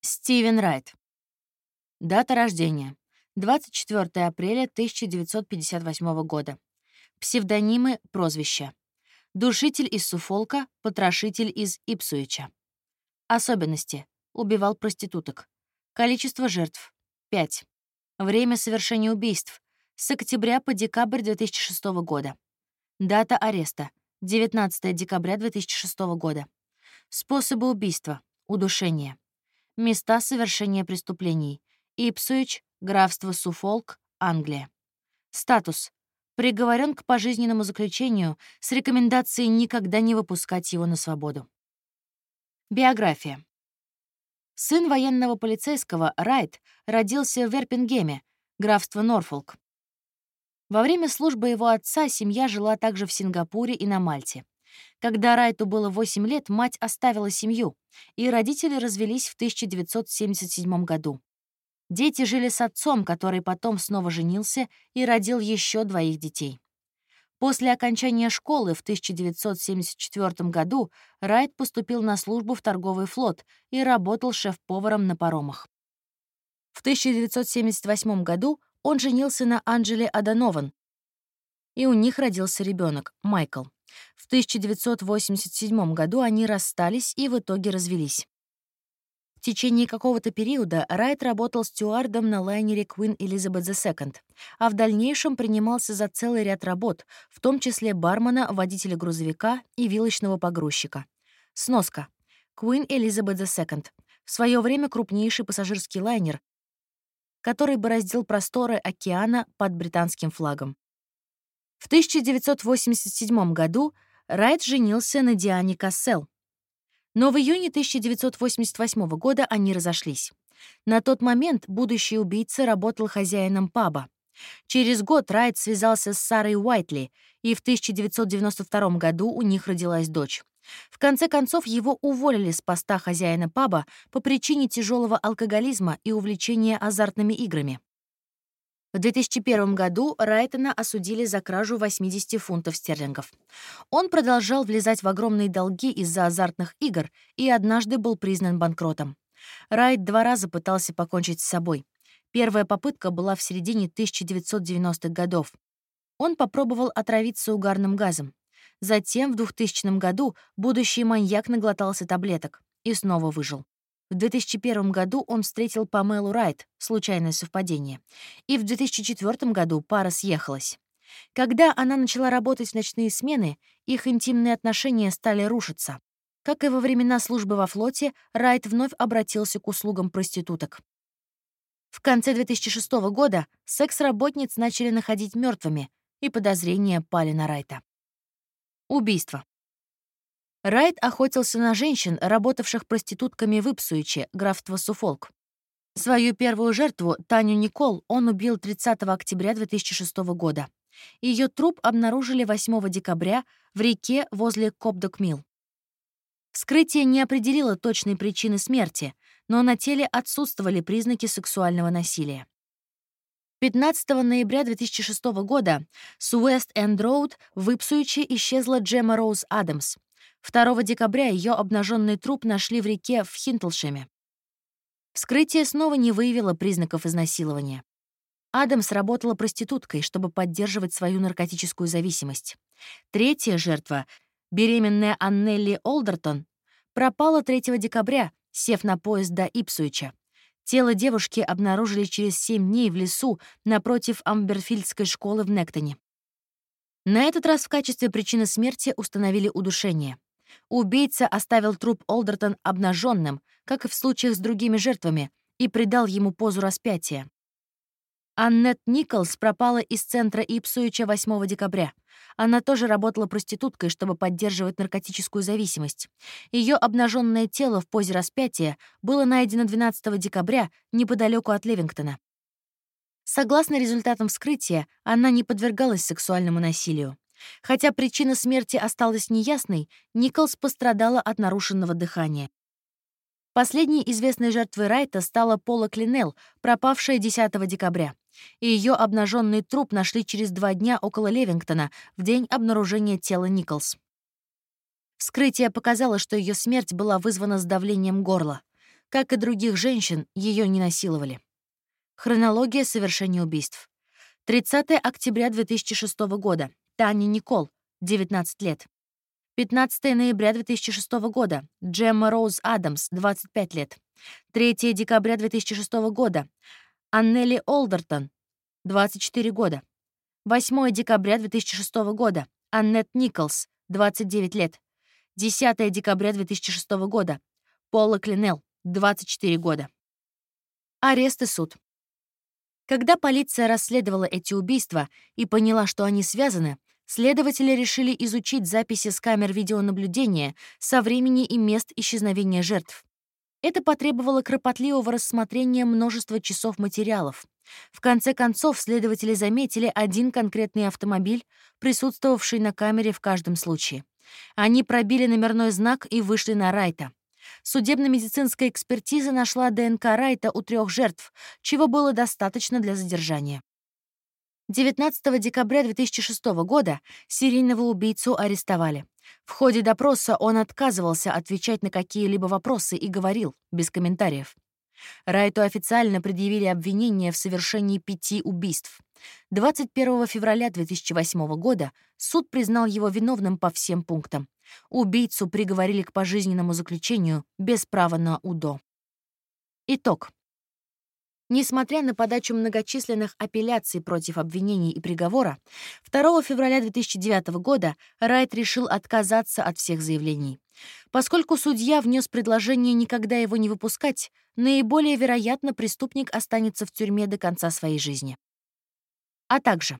Стивен Райт. Дата рождения. 24 апреля 1958 года. Псевдонимы, прозвища. Душитель из Суфолка, потрошитель из Ипсуича. Особенности. Убивал проституток. Количество жертв. 5. Время совершения убийств. С октября по декабрь 2006 года. Дата ареста. 19 декабря 2006 года. Способы убийства. Удушение. Места совершения преступлений. Ипсуич, графство Суфолк, Англия. Статус. Приговорен к пожизненному заключению с рекомендацией никогда не выпускать его на свободу. Биография. Сын военного полицейского Райт родился в Верпингеме, графство Норфолк. Во время службы его отца семья жила также в Сингапуре и на Мальте. Когда Райту было 8 лет, мать оставила семью, и родители развелись в 1977 году. Дети жили с отцом, который потом снова женился и родил еще двоих детей. После окончания школы в 1974 году Райт поступил на службу в торговый флот и работал шеф-поваром на паромах. В 1978 году он женился на Анджеле Аданован, и у них родился ребенок Майкл. В 1987 году они расстались и в итоге развелись. В течение какого-то периода Райт работал стюардом на лайнере Queen Elizabeth II, а в дальнейшем принимался за целый ряд работ, в том числе бармена, водителя грузовика и вилочного погрузчика. Сноска. Queen Elizabeth II. В свое время крупнейший пассажирский лайнер, который бороздил просторы океана под британским флагом. В 1987 году Райт женился на Диане Кассел, но в июне 1988 года они разошлись. На тот момент будущий убийца работал хозяином паба. Через год Райт связался с Сарой Уайтли, и в 1992 году у них родилась дочь. В конце концов, его уволили с поста хозяина паба по причине тяжелого алкоголизма и увлечения азартными играми. В 2001 году Райтона осудили за кражу 80 фунтов стерлингов. Он продолжал влезать в огромные долги из-за азартных игр и однажды был признан банкротом. Райт два раза пытался покончить с собой. Первая попытка была в середине 1990-х годов. Он попробовал отравиться угарным газом. Затем, в 2000 году, будущий маньяк наглотался таблеток и снова выжил. В 2001 году он встретил Памелу Райт, случайное совпадение, и в 2004 году пара съехалась. Когда она начала работать в ночные смены, их интимные отношения стали рушиться. Как и во времена службы во флоте, Райт вновь обратился к услугам проституток. В конце 2006 года секс-работниц начали находить мертвыми, и подозрения пали на Райта. Убийство. Райт охотился на женщин, работавших проститутками в Ипсуиче, графство Суфолк. Свою первую жертву, Таню Никол, он убил 30 октября 2006 года. Ее труп обнаружили 8 декабря в реке возле Копдок-Милл. Вскрытие не определило точной причины смерти, но на теле отсутствовали признаки сексуального насилия. 15 ноября 2006 года с Уэст-Энд-Роуд в Ипсуиче исчезла Джема Роуз Адамс. 2 декабря ее обнаженный труп нашли в реке в Хинтлшеме. Вскрытие снова не выявило признаков изнасилования. Адамс работала проституткой, чтобы поддерживать свою наркотическую зависимость. Третья жертва, беременная Аннелли Олдертон, пропала 3 декабря, сев на поезд до Ипсуича. Тело девушки обнаружили через 7 дней в лесу напротив Амберфильдской школы в Нектоне. На этот раз в качестве причины смерти установили удушение. Убийца оставил труп Олдертон обнаженным, как и в случаях с другими жертвами, и придал ему позу распятия. Аннет Николс пропала из центра Ипсуича 8 декабря. Она тоже работала проституткой, чтобы поддерживать наркотическую зависимость. Ее обнаженное тело в позе распятия было найдено 12 декабря неподалеку от Левингтона. Согласно результатам вскрытия, она не подвергалась сексуальному насилию. Хотя причина смерти осталась неясной, Николс пострадала от нарушенного дыхания. Последней известной жертвой Райта стала Пола Клинелл, пропавшая 10 декабря. И ее обнаженный труп нашли через два дня около Левингтона, в день обнаружения тела Николс. Вскрытие показало, что ее смерть была вызвана сдавлением горла. Как и других женщин, ее не насиловали. Хронология совершения убийств. 30 октября 2006 года. Таня Никол, 19 лет. 15 ноября 2006 года. Джемма Роуз Адамс, 25 лет. 3 декабря 2006 года. Аннели Олдертон, 24 года. 8 декабря 2006 года. Аннет Николс, 29 лет. 10 декабря 2006 года. Пола Клинелл, 24 года. Арест и суд. Когда полиция расследовала эти убийства и поняла, что они связаны, Следователи решили изучить записи с камер видеонаблюдения со времени и мест исчезновения жертв. Это потребовало кропотливого рассмотрения множества часов материалов. В конце концов, следователи заметили один конкретный автомобиль, присутствовавший на камере в каждом случае. Они пробили номерной знак и вышли на Райта. Судебно-медицинская экспертиза нашла ДНК Райта у трех жертв, чего было достаточно для задержания. 19 декабря 2006 года серийного убийцу арестовали. В ходе допроса он отказывался отвечать на какие-либо вопросы и говорил, без комментариев. Райту официально предъявили обвинение в совершении пяти убийств. 21 февраля 2008 года суд признал его виновным по всем пунктам. Убийцу приговорили к пожизненному заключению без права на УДО. Итог. Несмотря на подачу многочисленных апелляций против обвинений и приговора, 2 февраля 2009 года Райт решил отказаться от всех заявлений. Поскольку судья внес предложение никогда его не выпускать, наиболее вероятно, преступник останется в тюрьме до конца своей жизни. А также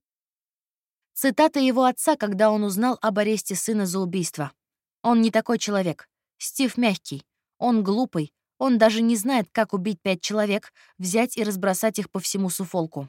цитата его отца, когда он узнал об аресте сына за убийство. «Он не такой человек. Стив мягкий. Он глупый, он даже не знает, как убить пять человек, взять и разбросать их по всему Суфолку.